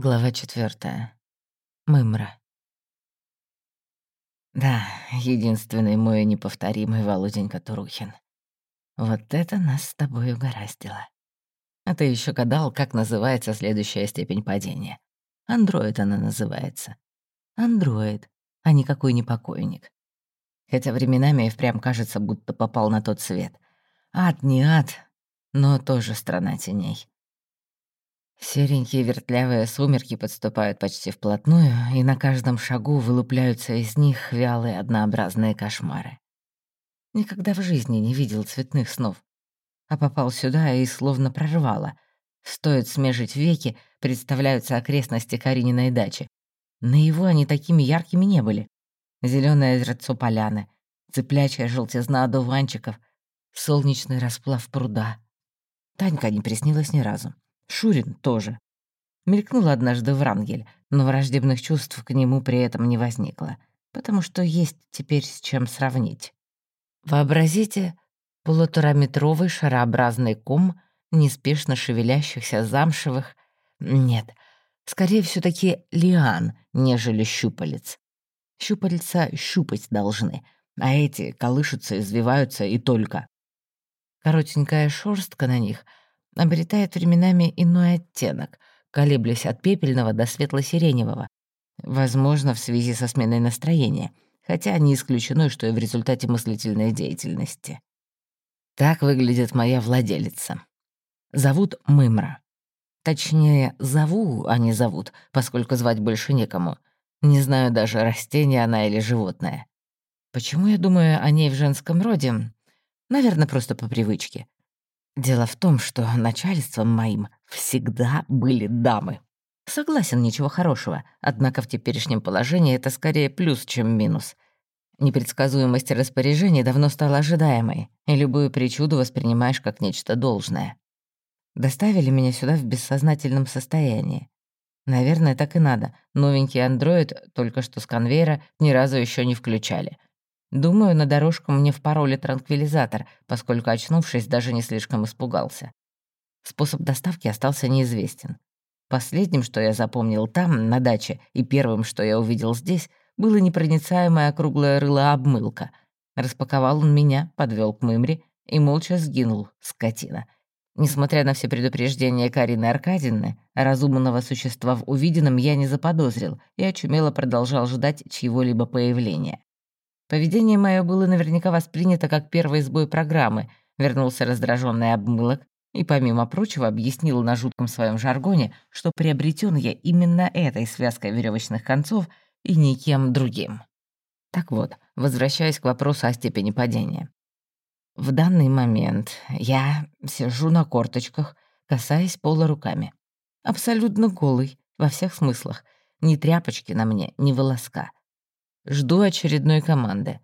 Глава четвертая. Мымра. Да, единственный мой неповторимый Володенька Турухин. Вот это нас с тобой угораздило. А ты еще гадал, как называется следующая степень падения. Андроид она называется. Андроид, а никакой не покойник. Хотя временами и впрямь кажется, будто попал на тот свет. Ад не ад, но тоже страна теней. Серенькие вертлявые сумерки подступают почти вплотную, и на каждом шагу вылупляются из них вялые однообразные кошмары. Никогда в жизни не видел цветных снов, а попал сюда и словно прорвало. Стоит смежить веки, представляются окрестности Карининой дачи. На его они такими яркими не были. Зелёное озерцо поляны, цыплячья желтизна одуванчиков, солнечный расплав пруда. Танька не приснилась ни разу. Шурин тоже. Мелькнул однажды Врангель, но враждебных чувств к нему при этом не возникло, потому что есть теперь с чем сравнить. Вообразите полутораметровый шарообразный ком неспешно шевелящихся замшевых... Нет, скорее все таки лиан, нежели щупалец. Щупальца щупать должны, а эти колышутся, извиваются и только. Коротенькая шорстка на них — обретает временами иной оттенок, колеблясь от пепельного до светло-сиреневого. Возможно, в связи со сменой настроения, хотя не исключено, что и в результате мыслительной деятельности. Так выглядит моя владелица. Зовут Мымра. Точнее, зову, а не зовут, поскольку звать больше некому. Не знаю даже, растение она или животное. Почему я думаю о ней в женском роде? Наверное, просто по привычке. Дело в том, что начальством моим всегда были дамы. Согласен, ничего хорошего, однако в теперешнем положении это скорее плюс, чем минус. Непредсказуемость распоряжений давно стала ожидаемой, и любую причуду воспринимаешь как нечто должное. Доставили меня сюда в бессознательном состоянии. Наверное, так и надо. Новенький андроид, только что с конвейера, ни разу еще не включали. Думаю, на дорожку мне впороли транквилизатор, поскольку, очнувшись, даже не слишком испугался. Способ доставки остался неизвестен. Последним, что я запомнил там, на даче, и первым, что я увидел здесь, было непроницаемое круглое рыло-обмылка. Распаковал он меня, подвел к мымре и молча сгинул, скотина. Несмотря на все предупреждения Карины Аркадьевны, разумного существа в увиденном я не заподозрил и очумело продолжал ждать чьего-либо появления. Поведение мое было наверняка воспринято как первый сбой программы. Вернулся раздраженный обмылок и, помимо прочего, объяснил на жутком своем жаргоне, что приобретен я именно этой связкой веревочных концов и никем другим. Так вот, возвращаясь к вопросу о степени падения. В данный момент я сижу на корточках, касаясь пола руками. Абсолютно голый, во всех смыслах. Ни тряпочки на мне, ни волоска. Жду очередной команды.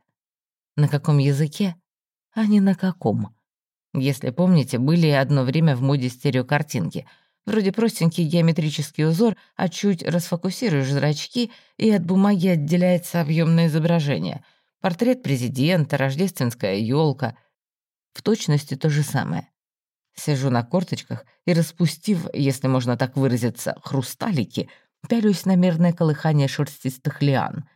На каком языке? А не на каком. Если помните, были одно время в моде стереокартинки. Вроде простенький геометрический узор, а чуть расфокусируешь зрачки, и от бумаги отделяется объемное изображение. Портрет президента, рождественская елка. В точности то же самое. Сижу на корточках и, распустив, если можно так выразиться, хрусталики, пялюсь на мерное колыхание шерстистых лиан —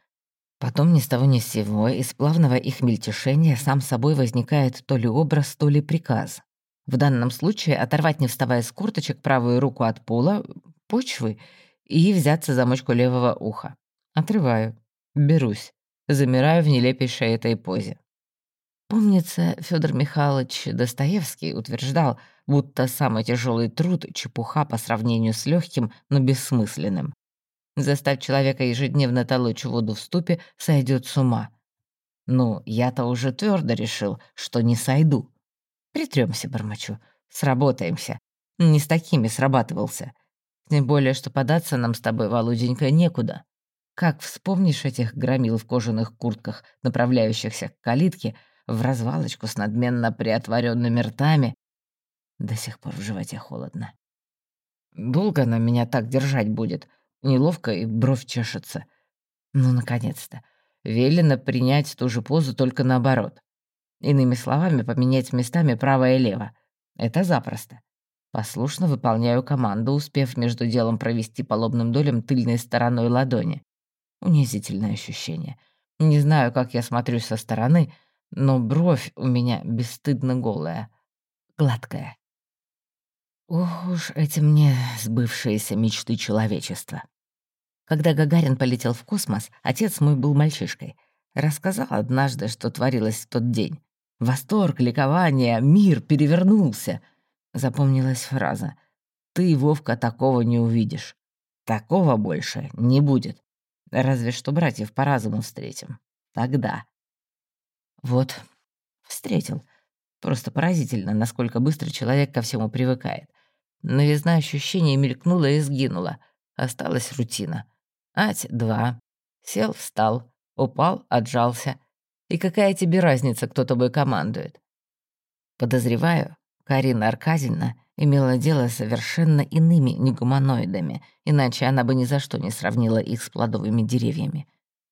Потом ни с того ни с сего из плавного их мельтешения сам собой возникает то ли образ, то ли приказ. В данном случае оторвать, не вставая с курточек, правую руку от пола, почвы, и взяться за мочку левого уха. Отрываю. Берусь. Замираю в нелепейшей этой позе. Помнится, Федор Михайлович Достоевский утверждал, будто самый тяжелый труд — чепуха по сравнению с легким, но бессмысленным. Заставь человека ежедневно толочь воду в ступе, сойдет с ума. Ну, я-то уже твердо решил, что не сойду. Притремся, бормочу. Сработаемся. Не с такими срабатывался. Тем более, что податься нам с тобой, Володенька, некуда. Как вспомнишь этих громил в кожаных куртках, направляющихся к калитке, в развалочку с надменно приотворенными ртами. До сих пор в животе холодно. Долго она меня так держать будет? Неловко и бровь чешется. Ну, наконец-то. Велено принять ту же позу, только наоборот. Иными словами, поменять местами право и лево. Это запросто. Послушно выполняю команду, успев между делом провести по лобным долям тыльной стороной ладони. Унизительное ощущение. Не знаю, как я смотрюсь со стороны, но бровь у меня бесстыдно голая, гладкая. Ох уж эти мне сбывшиеся мечты человечества. Когда Гагарин полетел в космос, отец мой был мальчишкой. Рассказал однажды, что творилось в тот день. Восторг, ликование, мир перевернулся. Запомнилась фраза. «Ты, Вовка, такого не увидишь. Такого больше не будет. Разве что братьев по разуму встретим. Тогда». Вот, встретил. Просто поразительно, насколько быстро человек ко всему привыкает. Новизна ощущений мелькнула и сгинула. Осталась рутина. Ать, два. Сел, встал. Упал, отжался. И какая тебе разница, кто тобой командует? Подозреваю, Карина Аркадьевна имела дело с совершенно иными негуманоидами, иначе она бы ни за что не сравнила их с плодовыми деревьями.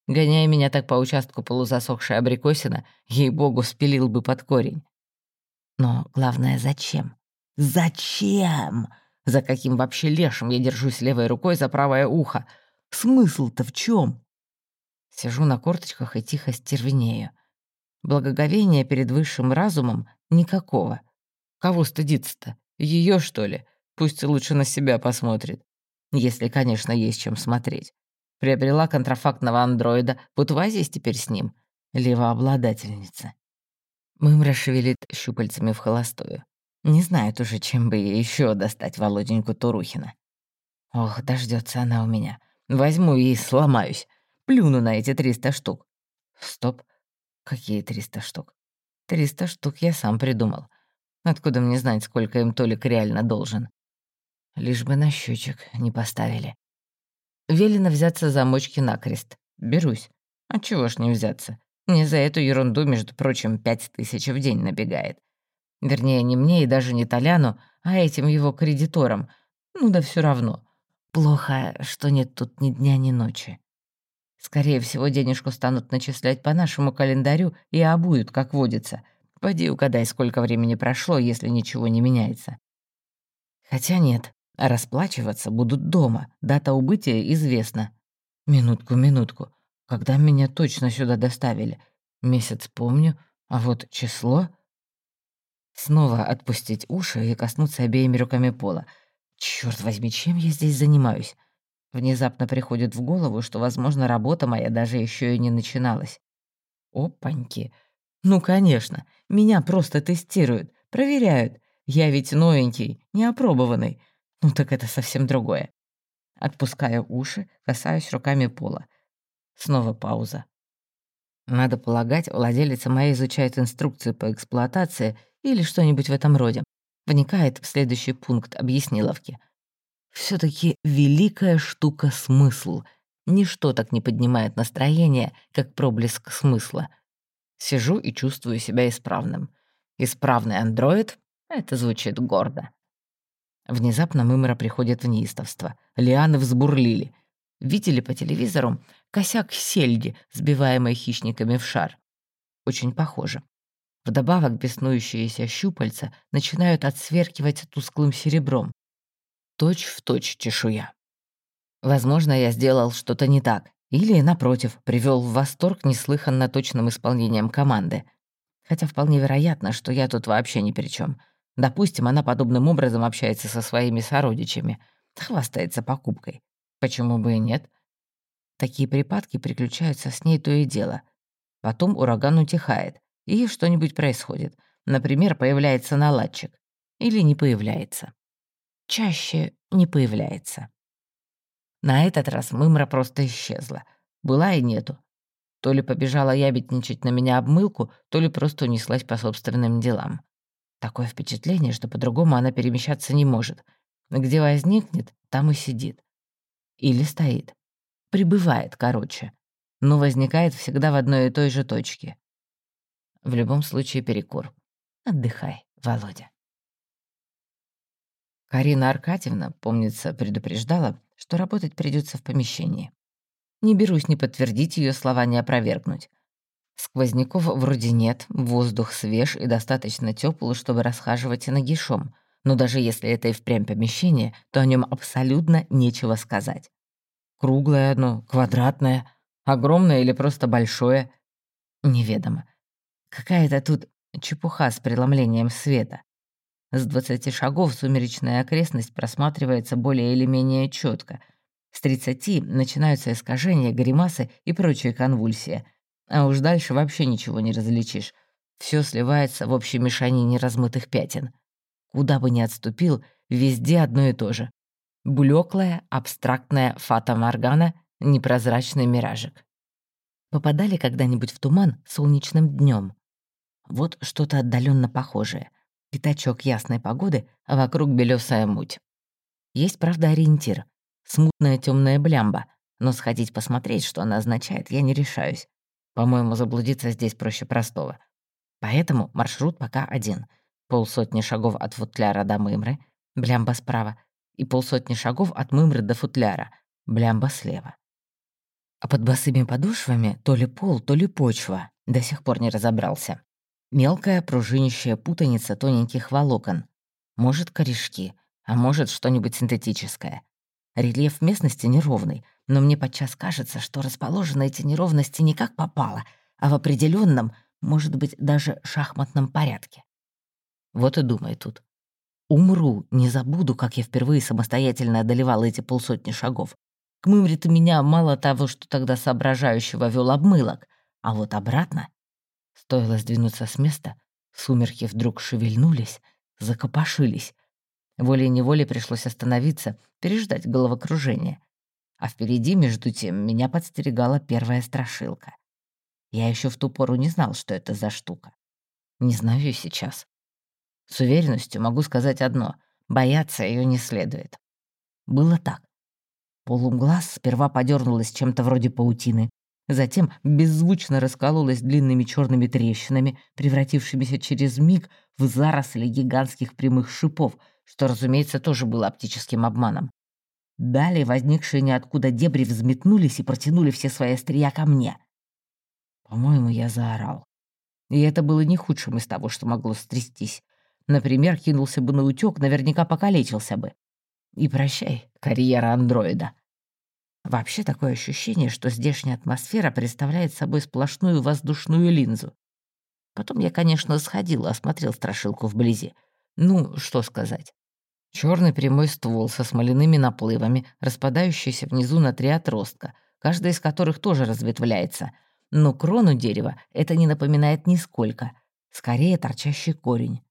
Гоняя меня так по участку полузасохшей абрикосина, ей-богу, спилил бы под корень. Но главное, зачем? Зачем? За каким вообще лешим я держусь левой рукой за правое ухо? Смысл-то в чем? Сижу на корточках и тихо стервенею. Благоговения перед высшим разумом никакого. Кого стыдиться-то? Ее что ли? Пусть лучше на себя посмотрит. Если, конечно, есть чем смотреть. Приобрела контрафактного андроида, вот возись теперь с ним. Левообладательница. Мымра шевелит щупальцами в холостую. Не знает уже, чем бы ей еще достать Володеньку Турухина. Ох, дождется она у меня. Возьму и сломаюсь. Плюну на эти триста штук. Стоп. Какие триста штук? Триста штук я сам придумал. Откуда мне знать, сколько им Толик реально должен? Лишь бы на счетчик не поставили. Велено взяться за мочки накрест. Берусь. А чего ж не взяться? Мне за эту ерунду, между прочим, пять тысяч в день набегает. Вернее, не мне и даже не Толяну, а этим его кредиторам. Ну да все равно. Плохо, что нет тут ни дня, ни ночи. Скорее всего, денежку станут начислять по нашему календарю и обуют, как водится. Пойди угадай, сколько времени прошло, если ничего не меняется. Хотя нет, расплачиваться будут дома, дата убытия известна. Минутку, минутку. Когда меня точно сюда доставили? Месяц помню, а вот число... Снова отпустить уши и коснуться обеими руками пола. Черт возьми, чем я здесь занимаюсь? Внезапно приходит в голову, что, возможно, работа моя даже еще и не начиналась. Опаньки. Ну, конечно, меня просто тестируют, проверяют. Я ведь новенький, неопробованный. Ну так это совсем другое. Отпускаю уши, касаюсь руками пола. Снова пауза. Надо полагать, владелица моя изучает инструкцию по эксплуатации или что-нибудь в этом роде. Вникает в следующий пункт объясниловки. все таки великая штука смысл. Ничто так не поднимает настроение, как проблеск смысла. Сижу и чувствую себя исправным. Исправный андроид — это звучит гордо. Внезапно Мымра приходит в неистовство. Лианы взбурлили. Видели по телевизору косяк сельди, сбиваемой хищниками в шар. Очень похоже. Вдобавок беснующиеся щупальца начинают отсверкивать тусклым серебром. Точь в точь чешуя. Возможно, я сделал что-то не так. Или, напротив, привел в восторг неслыханно точным исполнением команды. Хотя вполне вероятно, что я тут вообще ни при чем. Допустим, она подобным образом общается со своими сородичами, хвастается покупкой. Почему бы и нет? Такие припадки приключаются с ней то и дело. Потом ураган утихает, и что-нибудь происходит. Например, появляется наладчик. Или не появляется. Чаще не появляется. На этот раз Мымра просто исчезла. Была и нету. То ли побежала ябедничать на меня обмылку, то ли просто унеслась по собственным делам. Такое впечатление, что по-другому она перемещаться не может. Где возникнет, там и сидит. Или стоит. Прибывает, короче. Но возникает всегда в одной и той же точке. В любом случае перекур. Отдыхай, Володя. Карина Аркадьевна, помнится, предупреждала, что работать придется в помещении. Не берусь ни подтвердить ее слова, ни опровергнуть. Сквозняков вроде нет, воздух свеж и достаточно теплый, чтобы расхаживать нагишом. Но даже если это и впрямь помещение, то о нем абсолютно нечего сказать. Круглое оно, квадратное, огромное или просто большое. Неведомо. Какая-то тут чепуха с преломлением света. С двадцати шагов сумеречная окрестность просматривается более или менее четко. С тридцати начинаются искажения, гримасы и прочие конвульсии. А уж дальше вообще ничего не различишь. Все сливается в общей мешанине размытых пятен. Куда бы ни отступил, везде одно и то же. Блеклая, абстрактная фата-моргана, непрозрачный миражик. Попадали когда-нибудь в туман солнечным днем? Вот что-то отдаленно похожее. Пятачок ясной погоды, а вокруг белесая муть. Есть, правда, ориентир. Смутная темная блямба, но сходить посмотреть, что она означает, я не решаюсь. По-моему, заблудиться здесь проще простого. Поэтому маршрут пока один. Полсотни шагов от футляра до мымры, блямба справа, и полсотни шагов от мымры до футляра, блямба слева. А под босыми подошвами то ли пол, то ли почва. До сих пор не разобрался. Мелкая пружинищая путаница тоненьких волокон. Может, корешки, а может, что-нибудь синтетическое. Рельеф местности неровный, но мне подчас кажется, что расположены эти неровности не как попало, а в определенном, может быть, даже шахматном порядке. Вот и думай тут. Умру, не забуду, как я впервые самостоятельно одолевал эти полсотни шагов. К мымре-то меня мало того, что тогда соображающего вел обмылок, а вот обратно Стоило сдвинуться с места, сумерки вдруг шевельнулись, закопошились. Волей-неволей пришлось остановиться, переждать головокружение. А впереди, между тем, меня подстерегала первая страшилка. Я еще в ту пору не знал, что это за штука. Не знаю и сейчас. С уверенностью могу сказать одно — бояться ее не следует. Было так. Полумглаз сперва подернулась чем-то вроде паутины, Затем беззвучно раскололась длинными черными трещинами, превратившимися через миг в заросли гигантских прямых шипов, что, разумеется, тоже было оптическим обманом. Далее возникшие ниоткуда дебри взметнулись и протянули все свои острия ко мне. По-моему, я заорал. И это было не худшим из того, что могло стрястись. Например, кинулся бы на утёк, наверняка покалечился бы. И прощай, карьера андроида. Вообще такое ощущение, что здешняя атмосфера представляет собой сплошную воздушную линзу. Потом я, конечно, сходил, осмотрел страшилку вблизи. Ну, что сказать. Черный прямой ствол со смоляными наплывами, распадающийся внизу на три отростка, каждый из которых тоже разветвляется. Но крону дерева это не напоминает нисколько. Скорее, торчащий корень.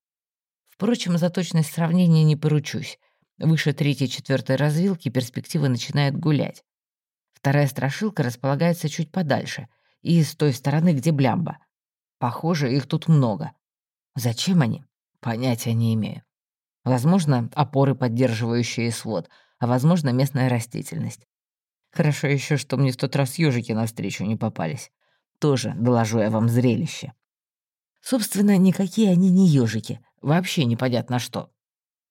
Впрочем, за точность сравнения не поручусь. Выше третьей-четвертой развилки перспектива начинает гулять. Вторая страшилка располагается чуть подальше и с той стороны, где блямба. Похоже, их тут много. Зачем они? Понятия не имею. Возможно, опоры, поддерживающие свод, а возможно, местная растительность. Хорошо еще, что мне в тот раз ежики навстречу не попались. Тоже доложу я вам зрелище. Собственно, никакие они не ежики, вообще непонятно что.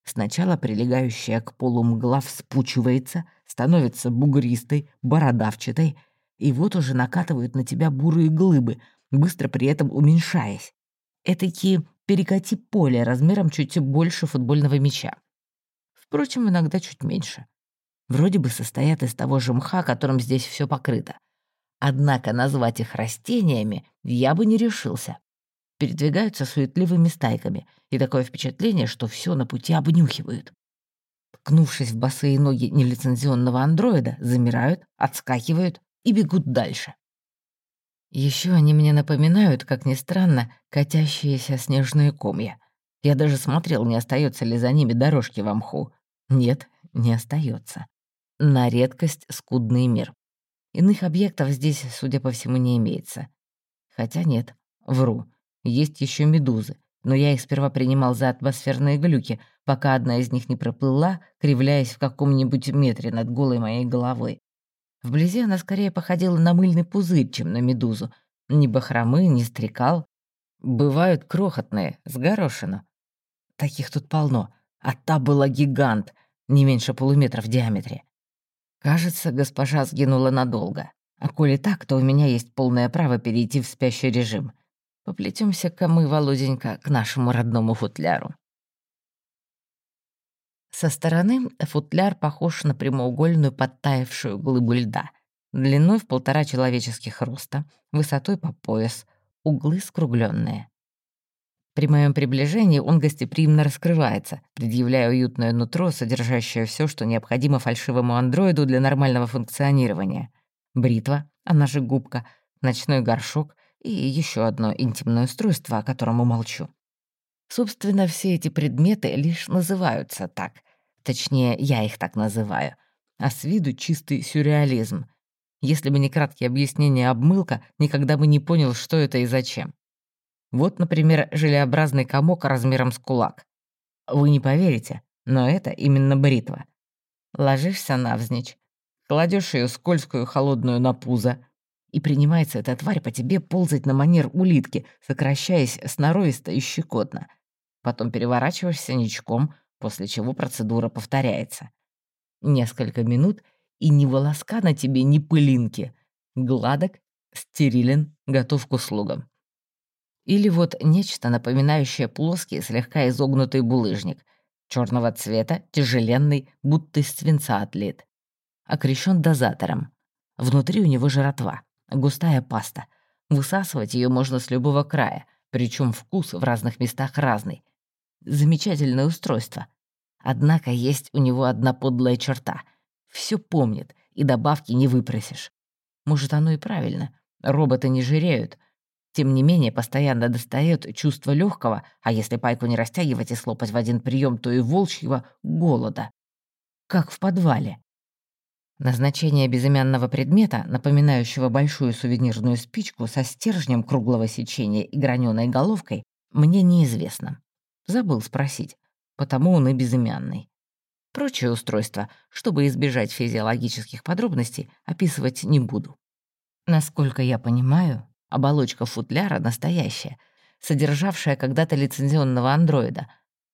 Сначала прилегающая к полу мгла вспучивается, становится бугристой, бородавчатой, и вот уже накатывают на тебя бурые глыбы, быстро при этом уменьшаясь. Этакие перекати поле размером чуть больше футбольного мяча. Впрочем, иногда чуть меньше. Вроде бы состоят из того же мха, которым здесь все покрыто. Однако назвать их растениями я бы не решился передвигаются суетливыми стайками, и такое впечатление, что все на пути обнюхивают. Ткнувшись в босые ноги нелицензионного андроида, замирают, отскакивают и бегут дальше. Еще они мне напоминают, как ни странно, катящиеся снежные комья. Я даже смотрел, не остается ли за ними дорожки в мху. Нет, не остается. На редкость скудный мир. Иных объектов здесь, судя по всему, не имеется. Хотя нет, вру. Есть еще медузы, но я их сперва принимал за атмосферные глюки, пока одна из них не проплыла, кривляясь в каком-нибудь метре над голой моей головой. Вблизи она скорее походила на мыльный пузырь, чем на медузу. Ни бахромы, ни стрекал. Бывают крохотные, с горошину. Таких тут полно. А та была гигант, не меньше полуметра в диаметре. Кажется, госпожа сгинула надолго. А коли так, то у меня есть полное право перейти в спящий режим — Поплетемся-ка мы, Володенька, к нашему родному футляру. Со стороны футляр похож на прямоугольную подтаявшую глыбу льда, длиной в полтора человеческих роста, высотой по пояс, углы скругленные. При моем приближении он гостеприимно раскрывается, предъявляя уютное нутро, содержащее все, что необходимо фальшивому андроиду для нормального функционирования. Бритва, она же губка, ночной горшок и еще одно интимное устройство, о котором умолчу. Собственно, все эти предметы лишь называются так. Точнее, я их так называю. А с виду чистый сюрреализм. Если бы не краткие объяснения обмылка, никогда бы не понял, что это и зачем. Вот, например, желеобразный комок размером с кулак. Вы не поверите, но это именно бритва. Ложишься навзничь, кладешь ее скользкую холодную на пузо, и принимается эта тварь по тебе ползать на манер улитки, сокращаясь сноровисто и щекотно. Потом переворачиваешься ничком, после чего процедура повторяется. Несколько минут, и ни волоска на тебе, ни пылинки. Гладок, стерилен, готов к услугам. Или вот нечто, напоминающее плоский, слегка изогнутый булыжник, черного цвета, тяжеленный, будто из свинца отлит. Окрещен дозатором. Внутри у него жратва, густая паста. Высасывать ее можно с любого края, причем вкус в разных местах разный. Замечательное устройство. Однако есть у него одна подлая черта. Все помнит, и добавки не выпросишь. Может, оно и правильно. Роботы не жиреют, тем не менее, постоянно достает чувство легкого, а если пайку не растягивать и слопать в один прием, то и волчьего голода. Как в подвале. Назначение безымянного предмета, напоминающего большую сувенирную спичку со стержнем круглого сечения и граненой головкой, мне неизвестно. Забыл спросить, потому он и безымянный. Прочее устройство, чтобы избежать физиологических подробностей, описывать не буду. Насколько я понимаю, Оболочка футляра настоящая, содержавшая когда-то лицензионного андроида.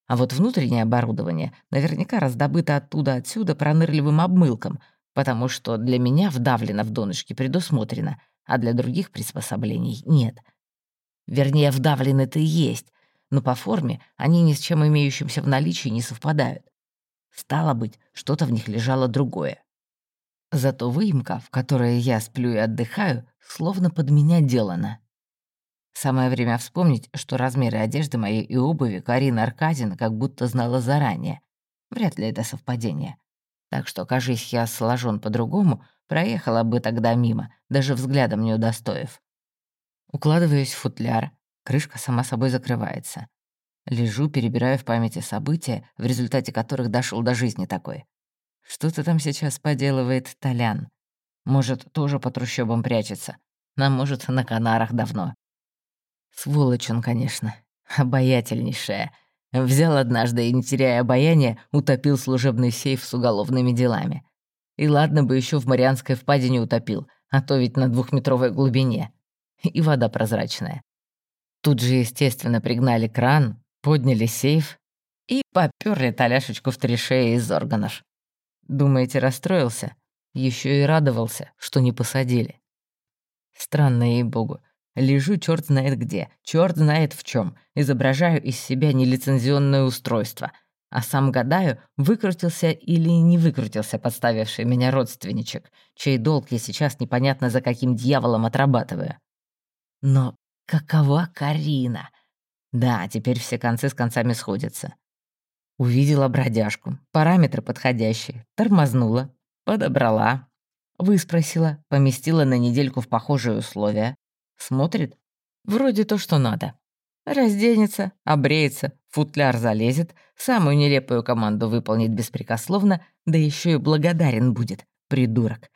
А вот внутреннее оборудование наверняка раздобыто оттуда-отсюда пронырливым обмылком, потому что для меня вдавлено в донышке предусмотрено, а для других приспособлений нет. Вернее, вдавлены-то и есть, но по форме они ни с чем имеющимся в наличии не совпадают. Стало быть, что-то в них лежало другое. Зато выемка, в которой я сплю и отдыхаю, словно под меня делана. Самое время вспомнить, что размеры одежды моей и обуви Карина Аркадина как будто знала заранее. Вряд ли это совпадение. Так что, кажись, я сложен по-другому, проехала бы тогда мимо, даже взглядом не удостоив. Укладываюсь в футляр, крышка сама собой закрывается. Лежу, перебираю в памяти события, в результате которых дошел до жизни такой. Что-то там сейчас поделывает Толян. Может, тоже по трущобам прячется. Нам, может, на Канарах давно. Сволочь он, конечно. Обаятельнейшая. Взял однажды и, не теряя обаяния, утопил служебный сейф с уголовными делами. И ладно бы еще в Марианской впадине утопил, а то ведь на двухметровой глубине. И вода прозрачная. Тут же, естественно, пригнали кран, подняли сейф и попёрли Толяшечку в три шеи из органов. Думаете, расстроился? Еще и радовался, что не посадили. Странно, ей-богу. Лежу черт знает где, черт знает в чем, изображаю из себя нелицензионное устройство, а сам гадаю, выкрутился или не выкрутился подставивший меня родственничек, чей долг я сейчас непонятно за каким дьяволом отрабатываю. Но какова Карина? Да, теперь все концы с концами сходятся. Увидела бродяжку, параметры подходящие, тормознула, подобрала, выспросила, поместила на недельку в похожие условия. Смотрит, вроде то, что надо. Разденется, обреется, футляр залезет, самую нелепую команду выполнит беспрекословно, да еще и благодарен будет, придурок.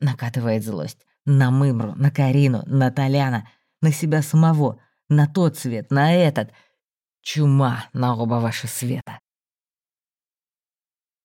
Накатывает злость. На Мымру, на Карину, на Толяна, на себя самого, на тот свет, на этот. Чума на оба ваши света.